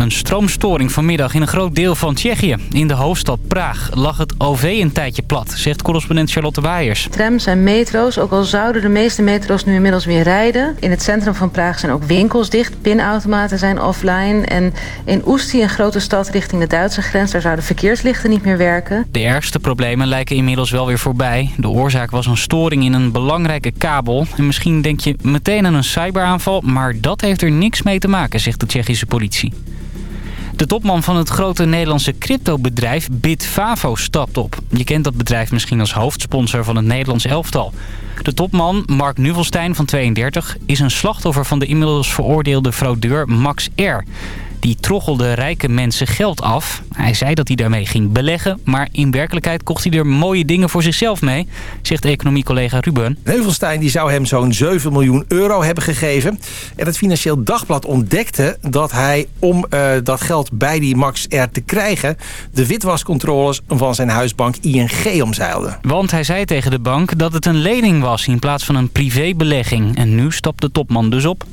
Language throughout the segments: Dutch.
Een stroomstoring vanmiddag in een groot deel van Tsjechië. In de hoofdstad Praag lag het OV een tijdje plat, zegt correspondent Charlotte Waaiers. Trams en metro's, ook al zouden de meeste metro's nu inmiddels weer rijden. In het centrum van Praag zijn ook winkels dicht, pinautomaten zijn offline. En in Oesti, een grote stad richting de Duitse grens, daar zouden verkeerslichten niet meer werken. De ergste problemen lijken inmiddels wel weer voorbij. De oorzaak was een storing in een belangrijke kabel. En misschien denk je meteen aan een cyberaanval, maar dat heeft er niks mee te maken, zegt de Tsjechische politie. De topman van het grote Nederlandse cryptobedrijf Bitfavo stapt op. Je kent dat bedrijf misschien als hoofdsponsor van het Nederlands elftal. De topman, Mark Nuvelstein van 32, is een slachtoffer van de inmiddels veroordeelde fraudeur Max R. Die troggelde rijke mensen geld af. Hij zei dat hij daarmee ging beleggen, maar in werkelijkheid kocht hij er mooie dingen voor zichzelf mee, zegt economiecollega Ruben. Neuvelstein die zou hem zo'n 7 miljoen euro hebben gegeven. En het Financieel Dagblad ontdekte dat hij, om uh, dat geld bij die Max R te krijgen... de witwascontroles van zijn huisbank ING omzeilde. Want hij zei tegen de bank dat het een lening was in plaats van een privébelegging. En nu stapt de topman dus op.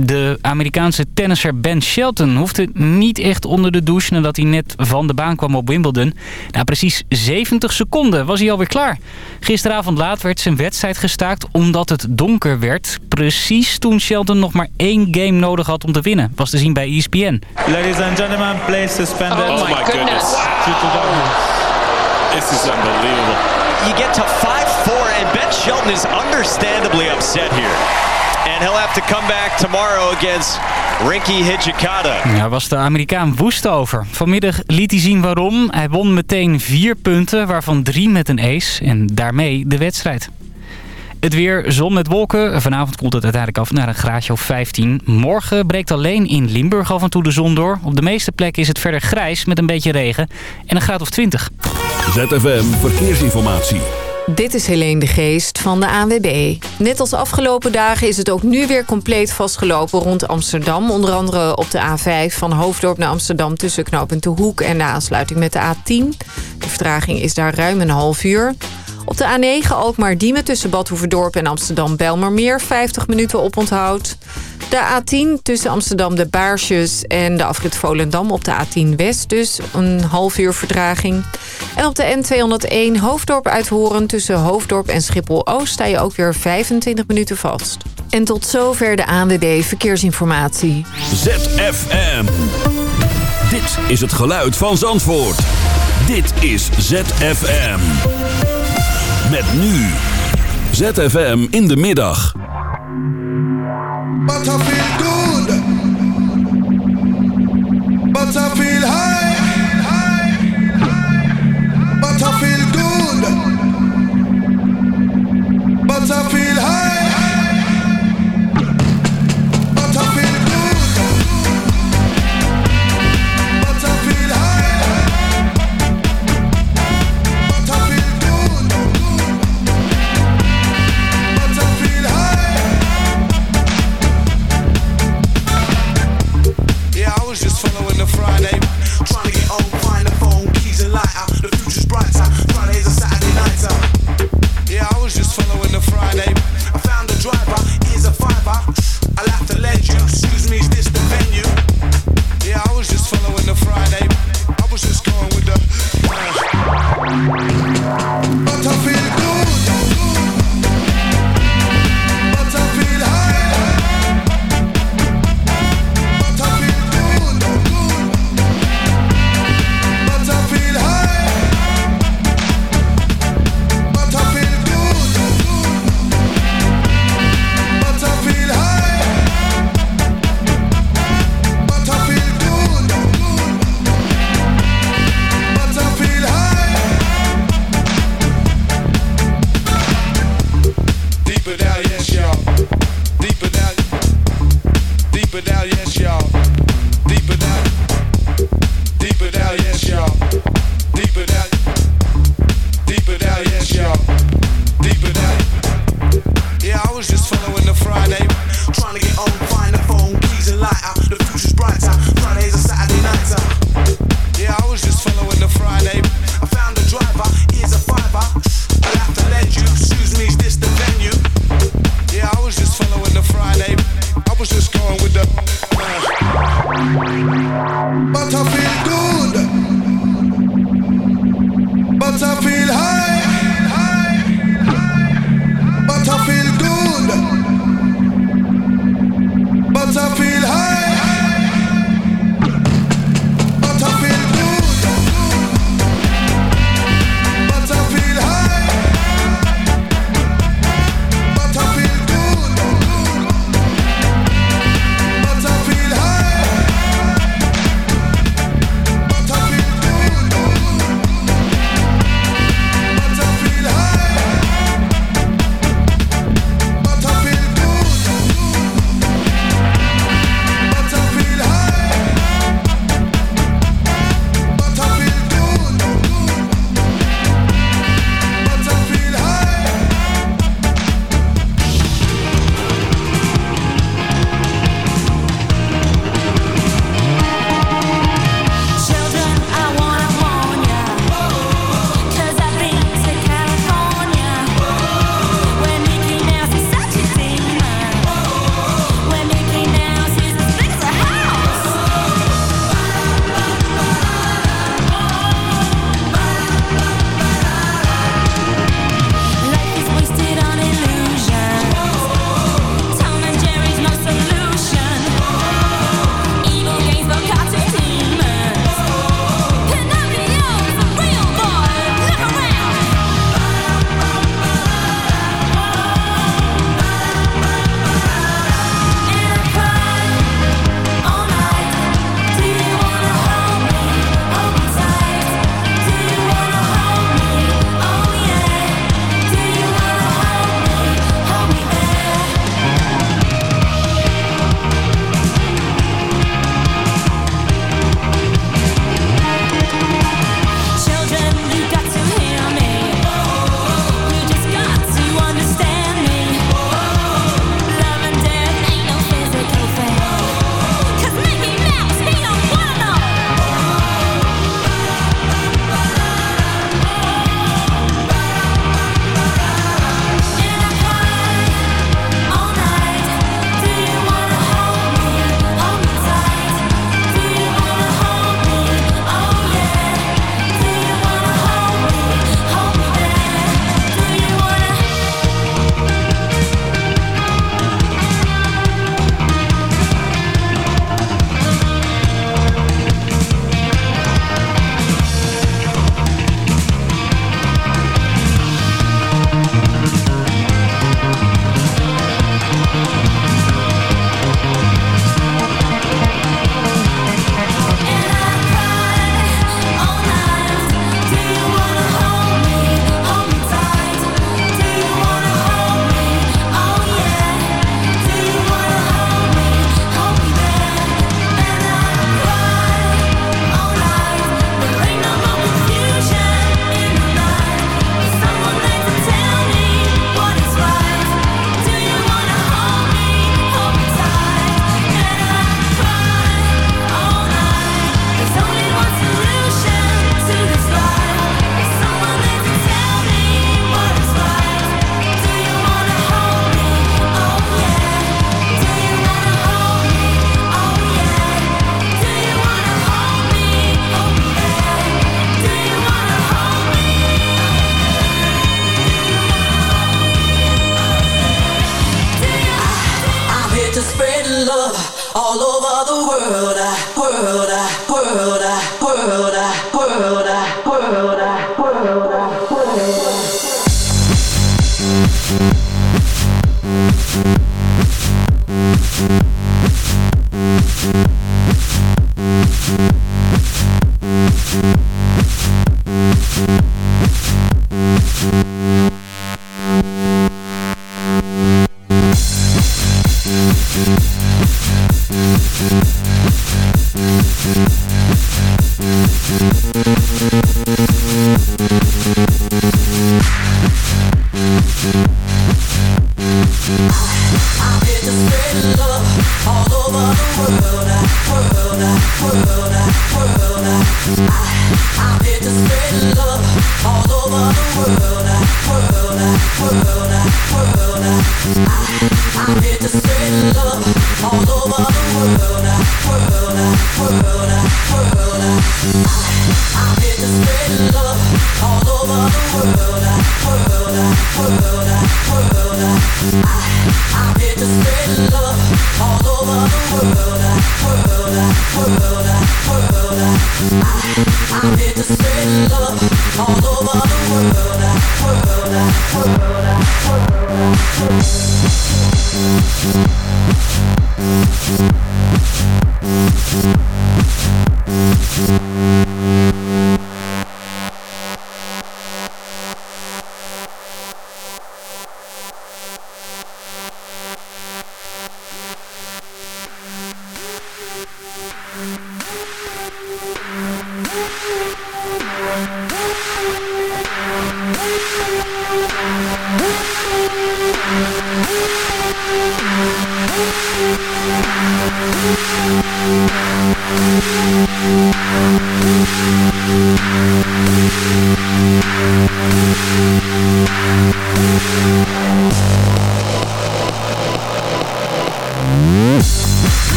De Amerikaanse tennisser Ben Shelton hoefde niet echt onder de douche nadat hij net van de baan kwam op Wimbledon. Na precies 70 seconden was hij alweer klaar. Gisteravond laat werd zijn wedstrijd gestaakt omdat het donker werd. Precies toen Shelton nog maar één game nodig had om te winnen. Was te zien bij ESPN. Ladies and gentlemen, place suspended. Oh, my goodness. This is unbelievable. You get to 5-4 and Ben Shelton is understandably upset here. And he'll have to come back tomorrow against Rinky Hijikata. Daar was de Amerikaan woest over. Vanmiddag liet hij zien waarom. Hij won meteen vier punten, waarvan drie met een ace. En daarmee de wedstrijd. Het weer, zon met wolken. Vanavond komt het uiteindelijk af naar een graadje of 15. Morgen breekt alleen in Limburg af en toe de zon door. Op de meeste plekken is het verder grijs met een beetje regen. En een graad of 20. ZFM Verkeersinformatie. Dit is Helene de Geest van de ANWB. Net als afgelopen dagen is het ook nu weer compleet vastgelopen rond Amsterdam. Onder andere op de A5 van Hoofddorp naar Amsterdam tussen knooppunt De Hoek en de aansluiting met de A10. De vertraging is daar ruim een half uur. Op de A9 Alkmaar-Diemen tussen Bad Hoeverdorp en Amsterdam-Belmermeer 50 minuten oponthoud. De A10 tussen Amsterdam de Baarsjes en de afrit Volendam op de A10 West dus een half uur vertraging. En op de N201 Hoofddorp Uithoren tussen Hoofddorp en Schiphol-Oost sta je ook weer 25 minuten vast. En tot zover de ANWB Verkeersinformatie. ZFM. Dit is het geluid van Zandvoort. Dit is ZFM. Met nu. ZFM in de middag. But I feel good. But I feel high. But I feel good. But I feel high. lighter. The future's brighter. Friday's a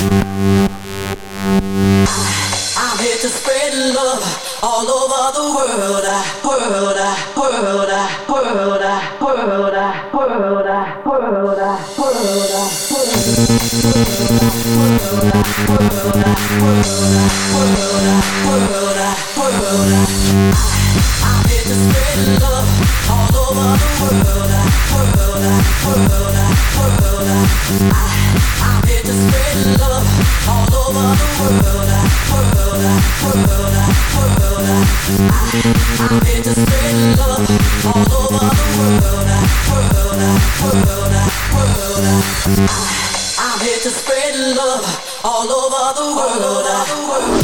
Thank Thank world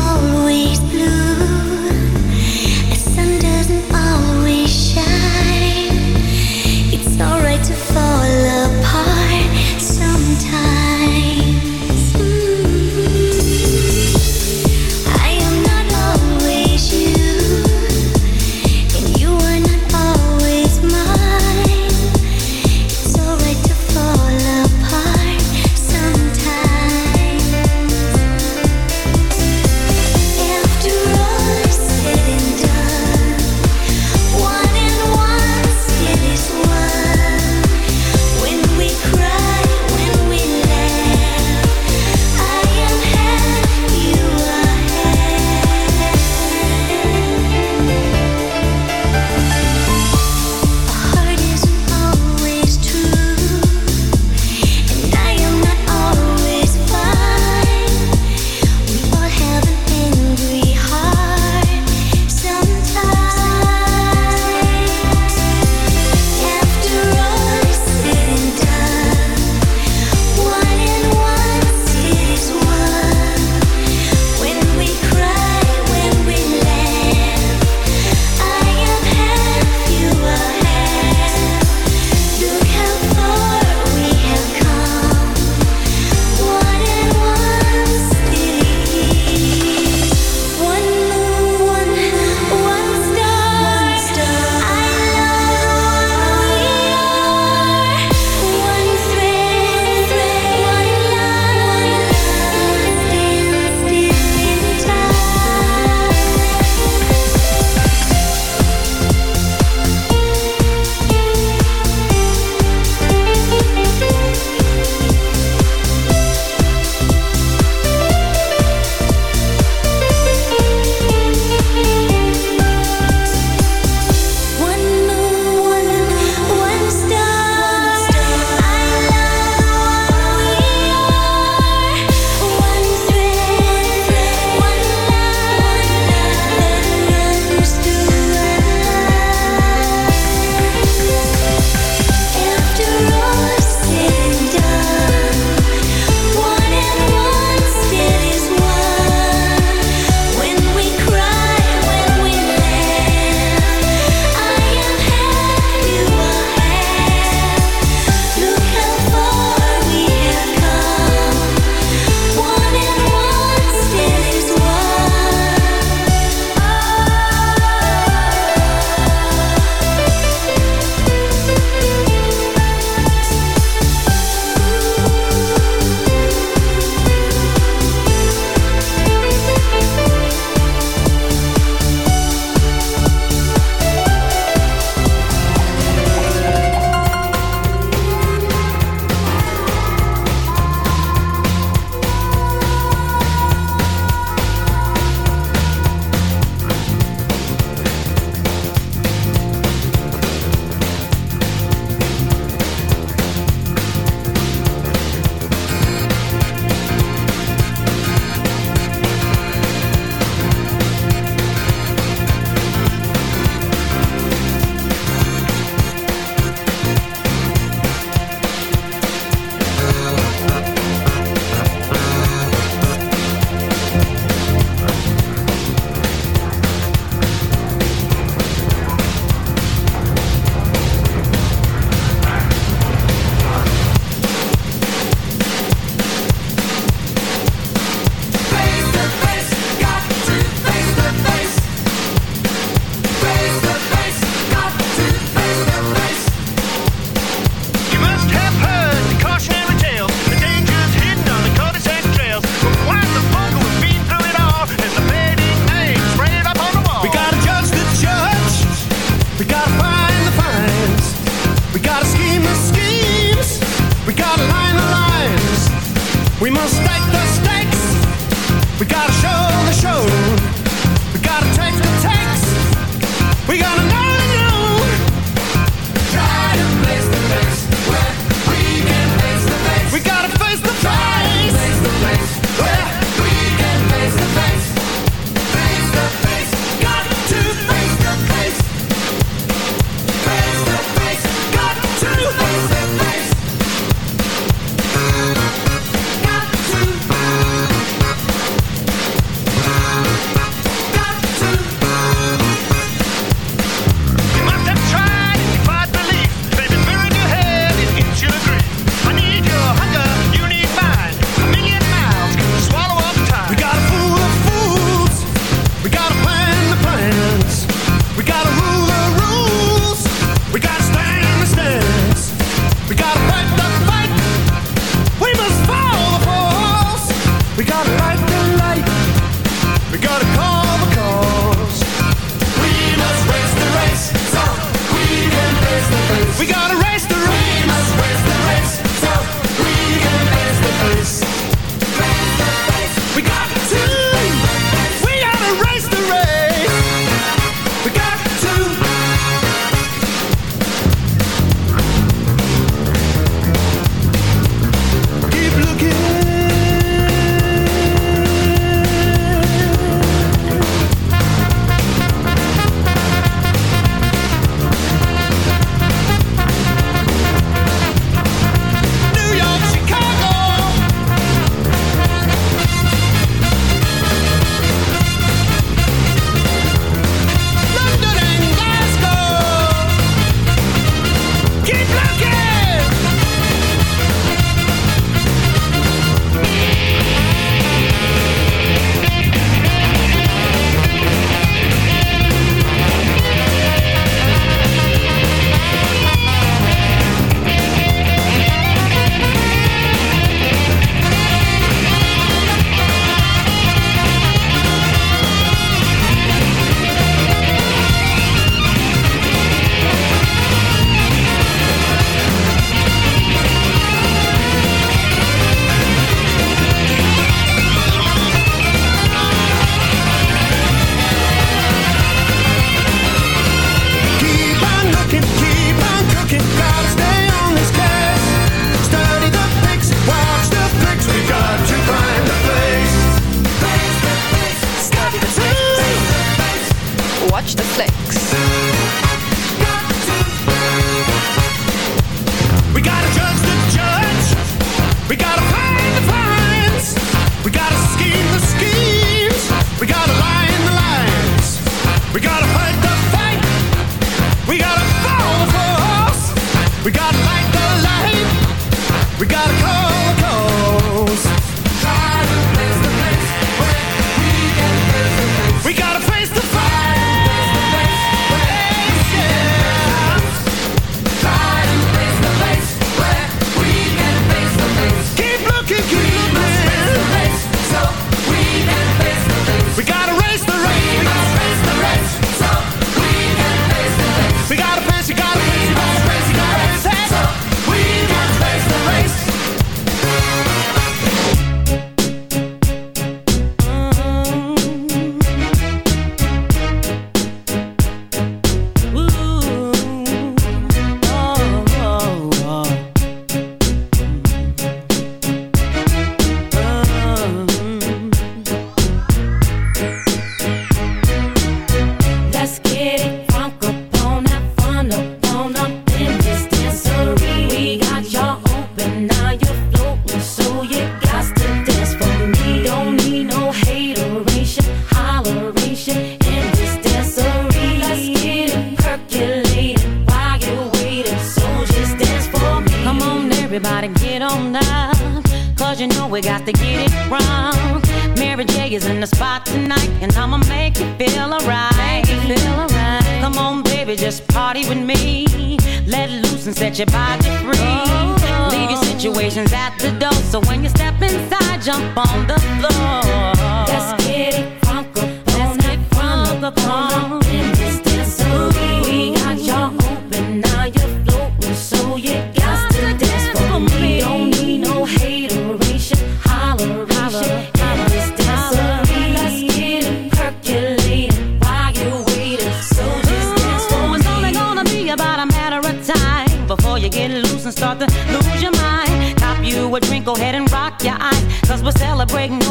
I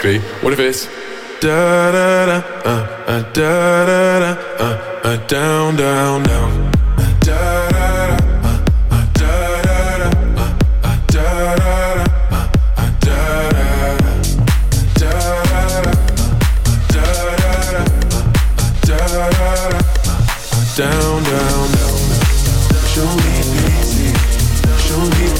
quickly. What if it's da da da uh, uh, da da da uh, uh, down down down da da da. Down, down, down. Show me, show me.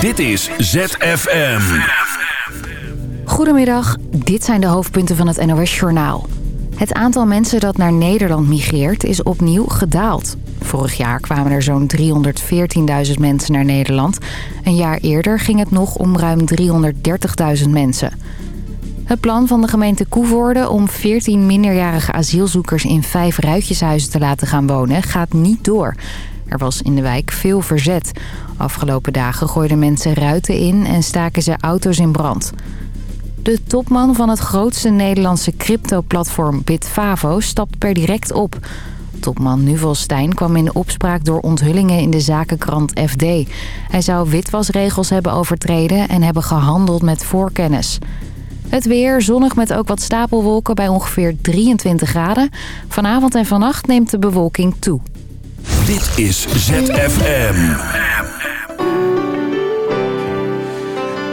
Dit is ZFM. Goedemiddag, dit zijn de hoofdpunten van het NOS-journaal. Het aantal mensen dat naar Nederland migreert is opnieuw gedaald. Vorig jaar kwamen er zo'n 314.000 mensen naar Nederland. Een jaar eerder ging het nog om ruim 330.000 mensen. Het plan van de gemeente Koevoorde om 14 minderjarige asielzoekers in vijf ruitjeshuizen te laten gaan wonen gaat niet door. Er was in de wijk veel verzet. Afgelopen dagen gooiden mensen ruiten in en staken ze auto's in brand. De topman van het grootste Nederlandse crypto-platform Bitfavo stapt per direct op. Topman Nuvel Stijn kwam in opspraak door onthullingen in de zakenkrant FD. Hij zou witwasregels hebben overtreden en hebben gehandeld met voorkennis. Het weer zonnig met ook wat stapelwolken bij ongeveer 23 graden. Vanavond en vannacht neemt de bewolking toe. Dit is ZFM.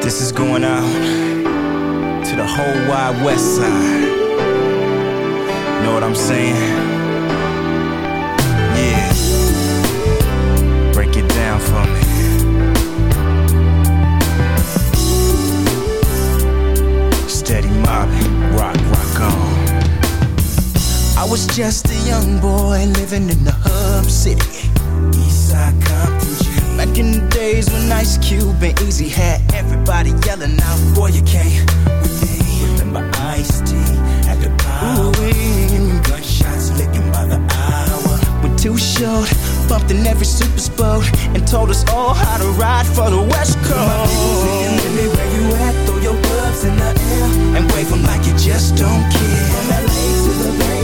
This is going out to the whole wide west side. Know what I'm saying? Yeah. Break it down for me. Steady mobbing, I was just a young boy living in the hub city. Eastside Compton G. Back in the days when Ice Cube and Easy had everybody yelling out, Boy, you can't with me. Remember Ice T at the power. Gunshots licking by the hour. We're too short, bumped in every super boat, and told us all how to ride for the West Coast. Singing, where you at? Throw your gloves in the air and wave 'em like you just don't care. From LA to the Bay,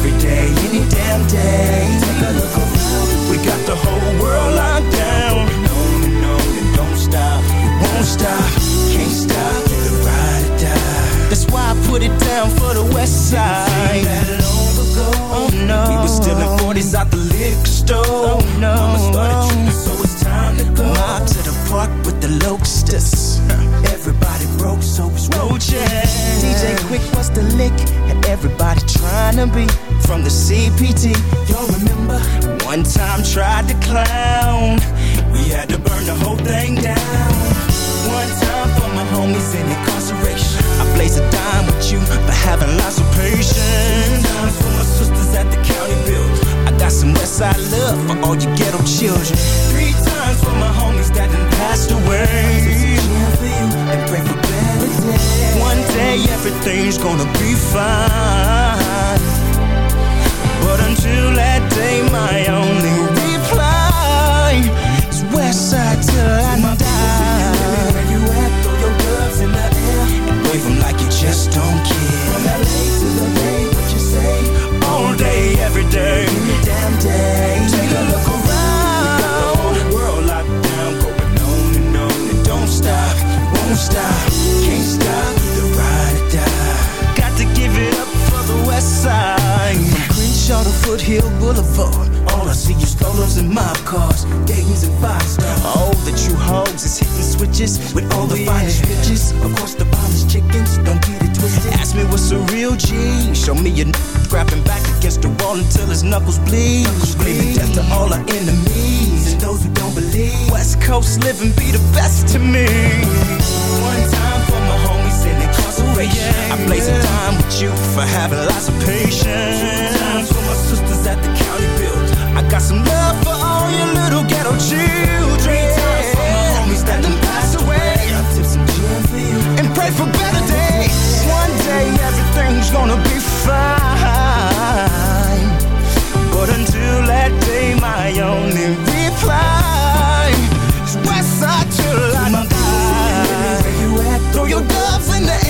every day, any damn day. Take a look around, we got the whole world locked down. And on and don't stop, we won't stop, can't stop, the ride or die. That's why I put it down for the West Side. That long ago, oh no, we were stealing 40s out the liquor store. Oh no, Mama started tripping, so it's time to go. Mob to the park with the locusts. Everybody broke, so it's roaches. DJ Quick was the lick, and everybody trying to be from the CPT. Y'all remember? One time tried to clown. We had to burn the whole thing down. One time for my homies in incarceration. I blaze a dime with you for having lots of patience. Times for my sisters at the county build. I got some Westside love for all you ghetto children. Three times for my homies that done passed away. And pray for better days. One day everything's gonna be fine. But until that day, my only reply is Westside till I die. Where you at? Throw your gloves in the air and wave 'em like you just don't care. From LA to the Bay, what you say? All day, every day, any damn day. Foothill Boulevard. All I see is Lolos and mob cars, Dayton's and five stars. All the true hoes is hitting switches with all the finest bitches. Of course, the finest chickens, don't get it twisted. Ask me what's a real G. Show me a n- grabbing back against the wall until his knuckles bleed. Screaming death to all our enemies and those who don't believe. West Coast living be the best to me. One time for my homies in incarceration. Oh, I blaze a time with you for having lots of patience. Times for my sisters at the county build. I got some love for all your little ghetto children. Three times for my homies that done passed away. I tip some gin for you and pray for better days. One day everything's gonna be fine. But until that day, my only reply is Westside till I die. Where you at? Throw your gloves in the air.